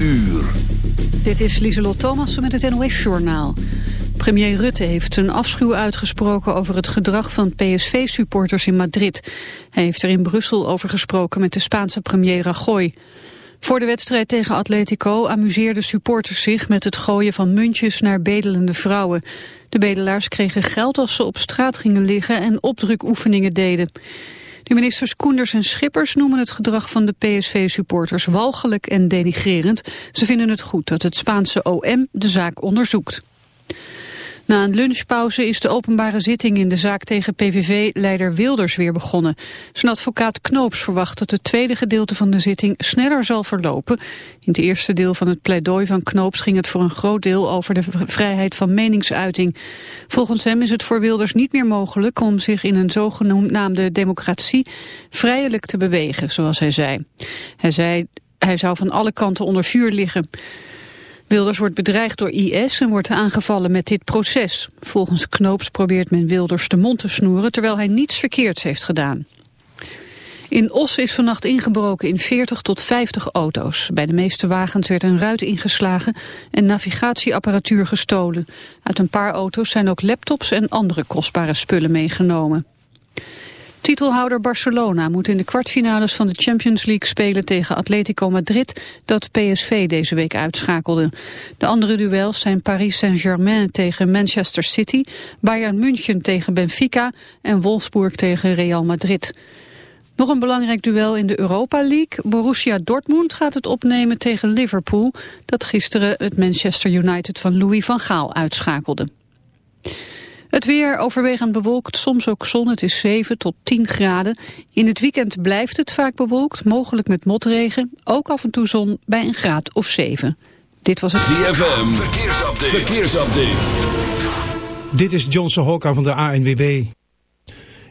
Uur. Dit is Lieselot Thomassen met het NOS-journaal. Premier Rutte heeft zijn afschuw uitgesproken over het gedrag van PSV-supporters in Madrid. Hij heeft er in Brussel over gesproken met de Spaanse premier Rajoy. Voor de wedstrijd tegen Atletico amuseerden supporters zich met het gooien van muntjes naar bedelende vrouwen. De bedelaars kregen geld als ze op straat gingen liggen en opdrukoefeningen deden. De ministers Koenders en Schippers noemen het gedrag van de PSV-supporters walgelijk en denigrerend. Ze vinden het goed dat het Spaanse OM de zaak onderzoekt. Na een lunchpauze is de openbare zitting in de zaak tegen PVV-leider Wilders weer begonnen. Zijn advocaat Knoops verwacht dat het tweede gedeelte van de zitting sneller zal verlopen. In het eerste deel van het pleidooi van Knoops ging het voor een groot deel over de vrijheid van meningsuiting. Volgens hem is het voor Wilders niet meer mogelijk om zich in een zogenaamde democratie vrijelijk te bewegen, zoals hij zei. Hij zei hij zou van alle kanten onder vuur liggen. Wilders wordt bedreigd door IS en wordt aangevallen met dit proces. Volgens Knoops probeert men Wilders de mond te snoeren... terwijl hij niets verkeerds heeft gedaan. In Os is vannacht ingebroken in 40 tot 50 auto's. Bij de meeste wagens werd een ruit ingeslagen en navigatieapparatuur gestolen. Uit een paar auto's zijn ook laptops en andere kostbare spullen meegenomen. Titelhouder Barcelona moet in de kwartfinales van de Champions League spelen tegen Atletico Madrid, dat PSV deze week uitschakelde. De andere duels zijn Paris Saint-Germain tegen Manchester City, Bayern München tegen Benfica en Wolfsburg tegen Real Madrid. Nog een belangrijk duel in de Europa League. Borussia Dortmund gaat het opnemen tegen Liverpool, dat gisteren het Manchester United van Louis van Gaal uitschakelde. Het weer overwegend bewolkt, soms ook zon. Het is 7 tot 10 graden. In het weekend blijft het vaak bewolkt, mogelijk met motregen. Ook af en toe zon bij een graad of 7. Dit was het... ZFM, verkeersupdate. verkeersupdate. Dit is Johnson Hokka van de ANWB.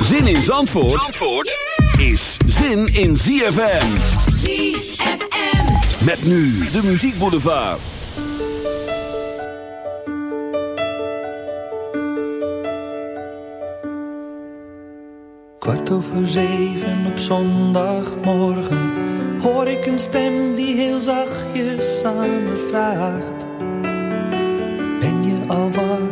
Zin in Zandvoort, Zandvoort is zin in ZFM. ZFM. Met nu de Muziek Boulevard. Kwart over zeven op zondagmorgen hoor ik een stem die heel zachtjes aan me vraagt: Ben je al wakker,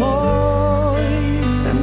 en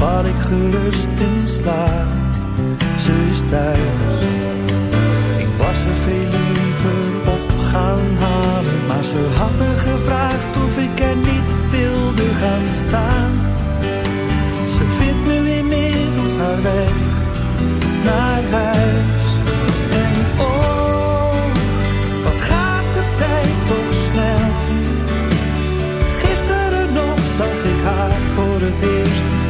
Val ik gerust in slaap, ze is thuis. Ik was er veel liever op gaan halen, maar ze had me gevraagd of ik er niet wilde gaan staan. Ze vindt nu inmiddels haar weg naar huis. het eerst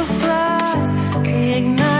So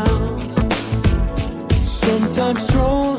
I'm strong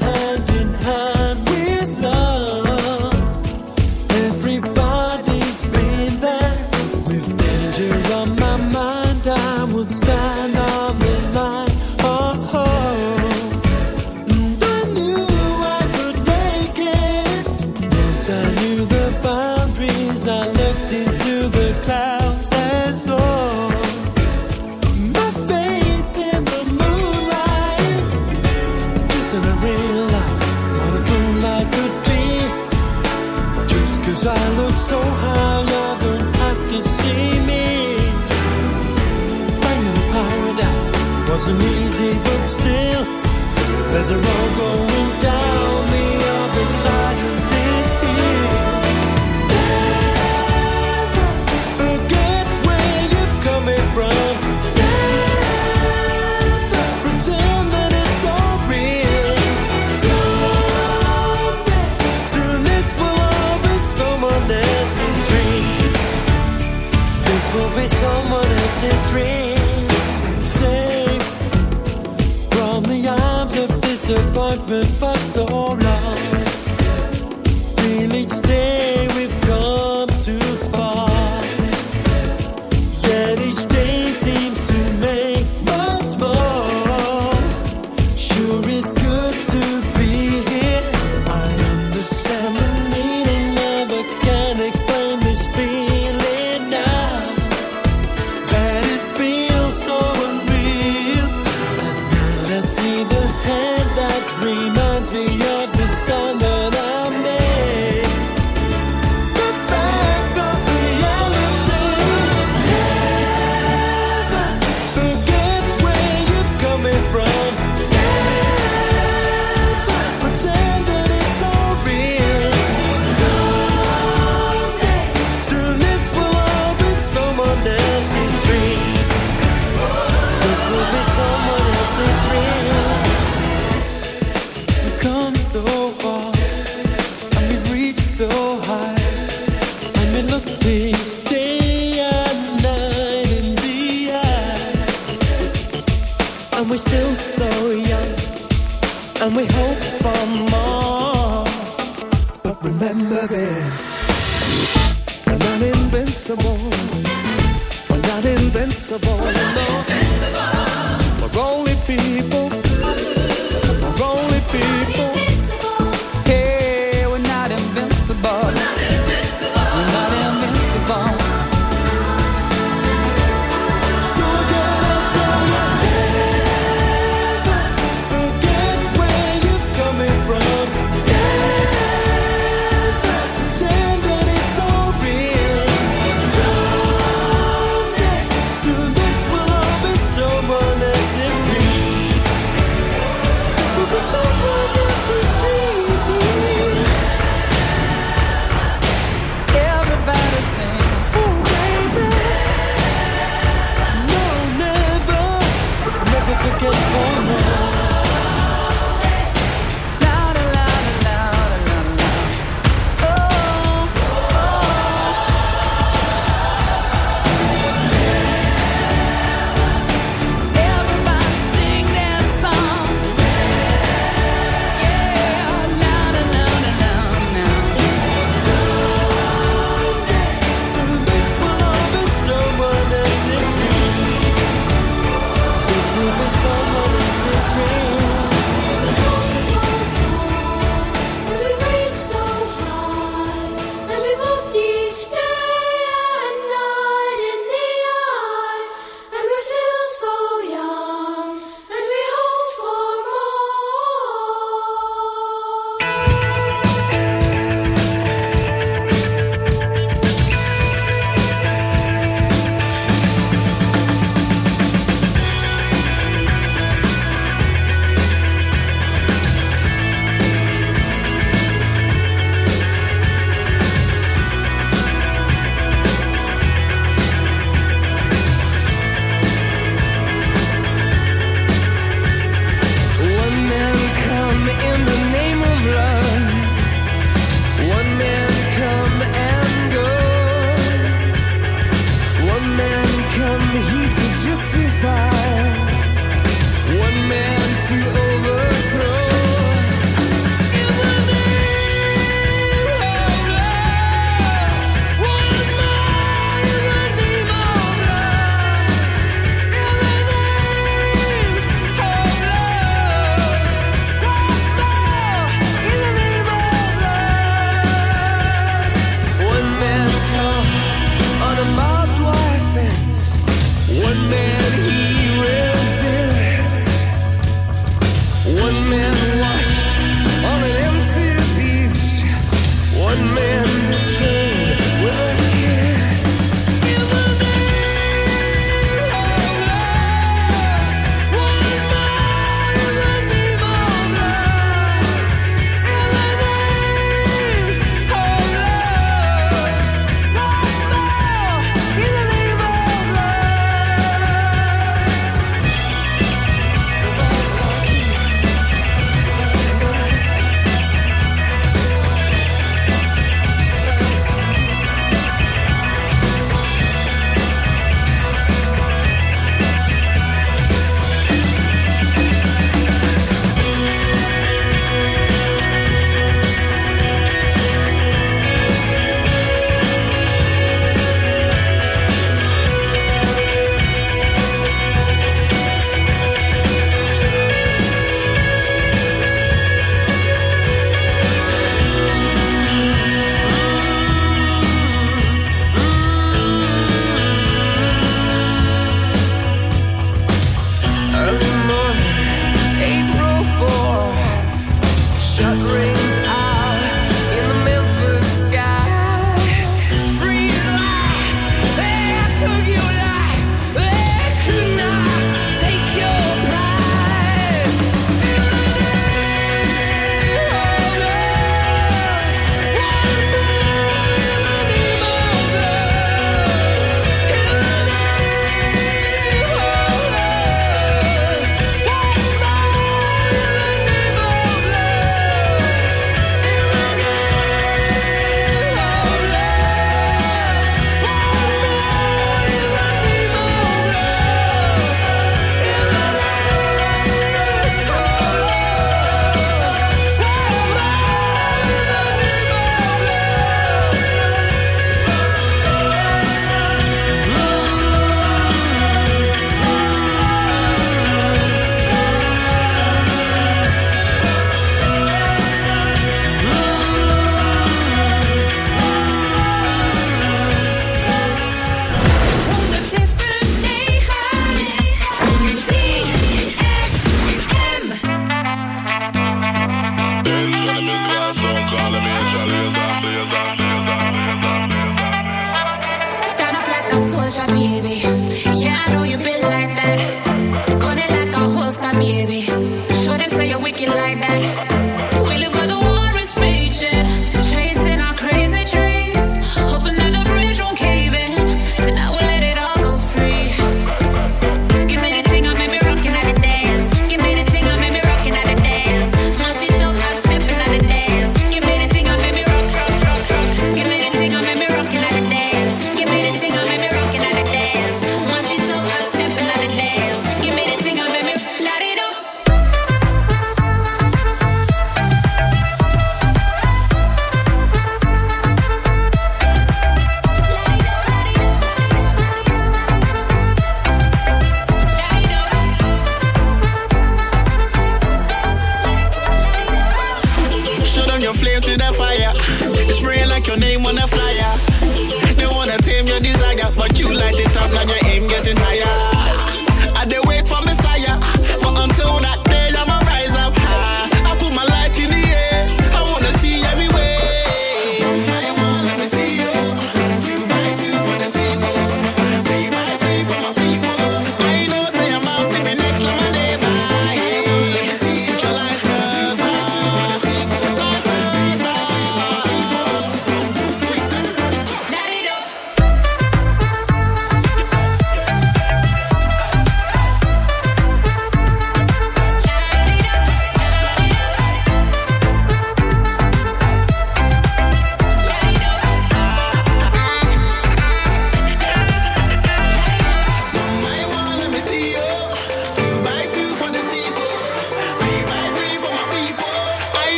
oh.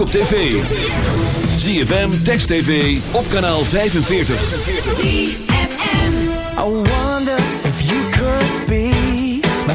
Ook op tv. ZFM, Text TV, op kanaal 45. ZFM I wonder if you could be my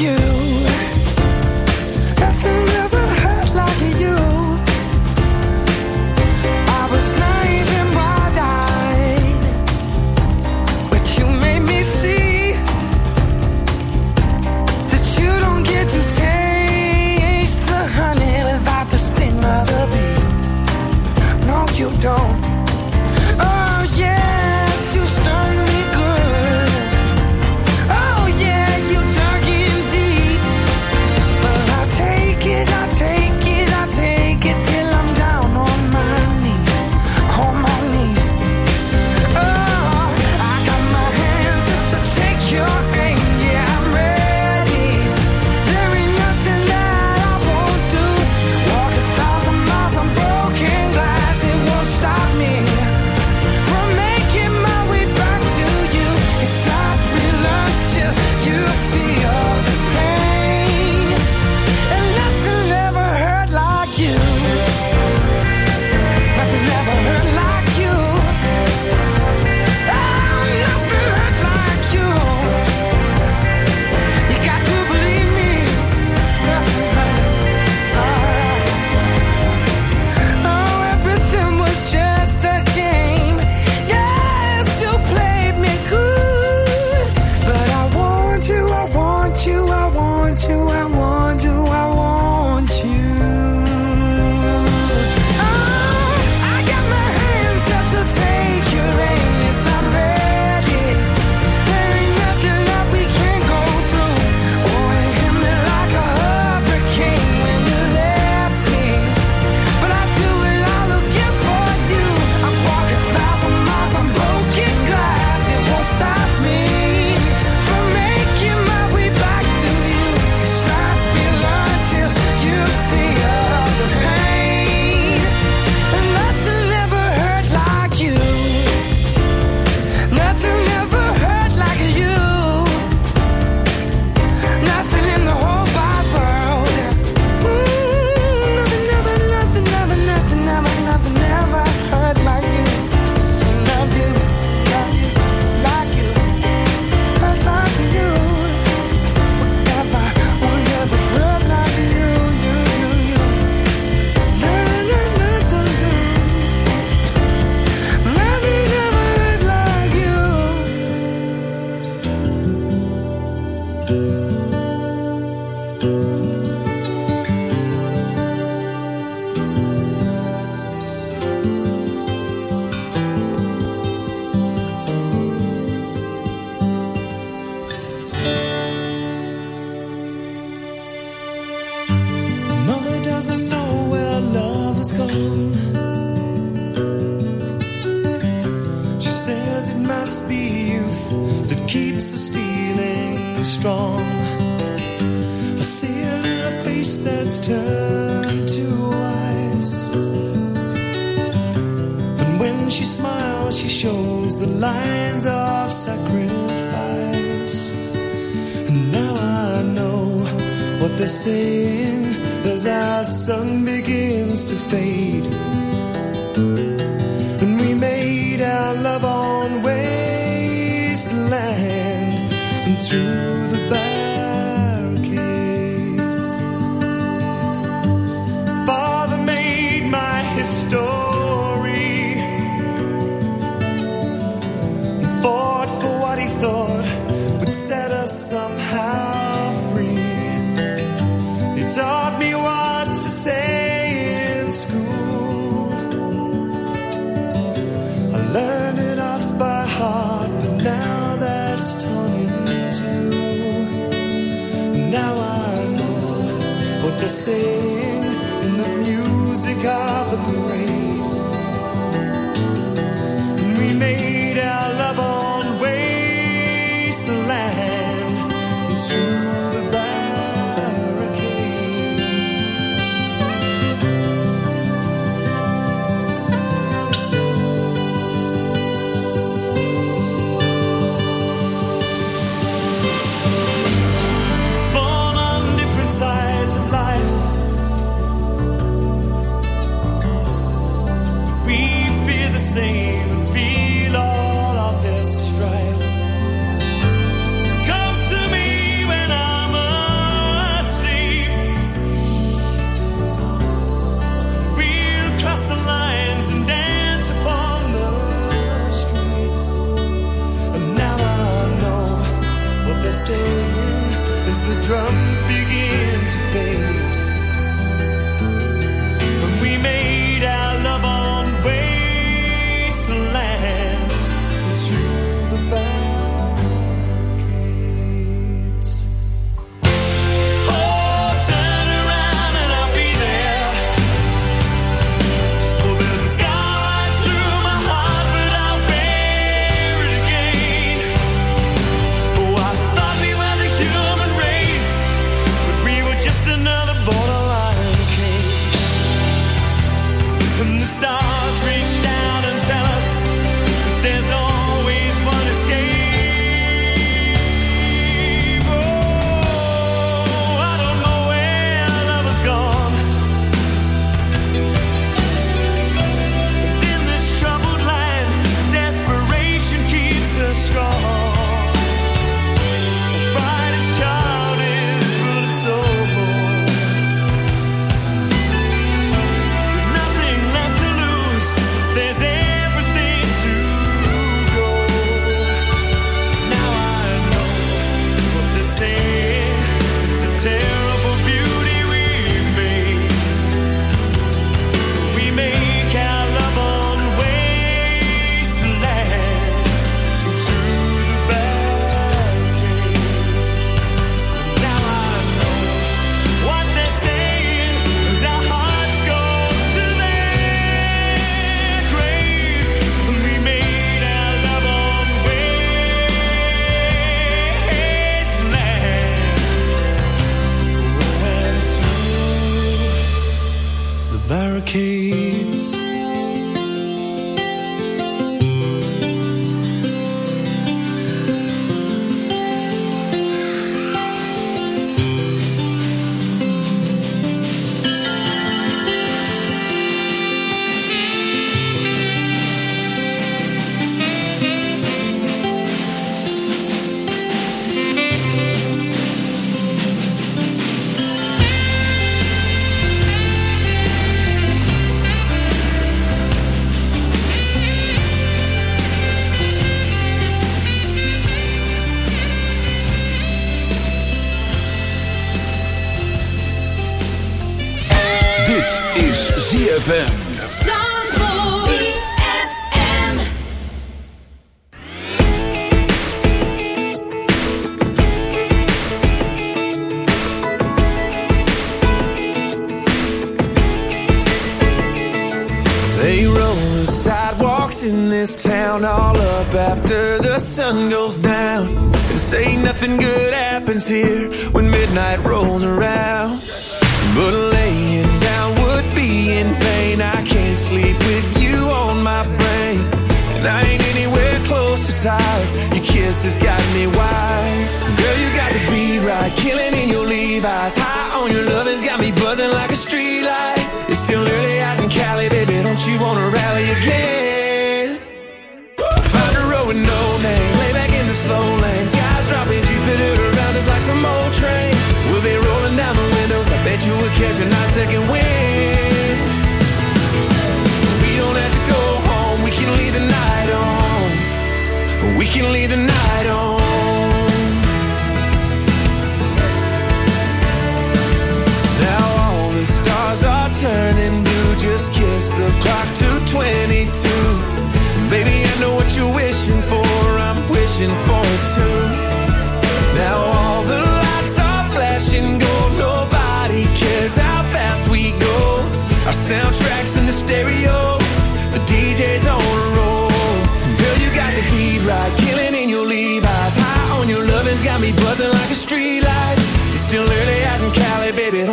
you.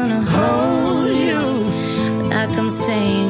gonna hold you. Like I'm saying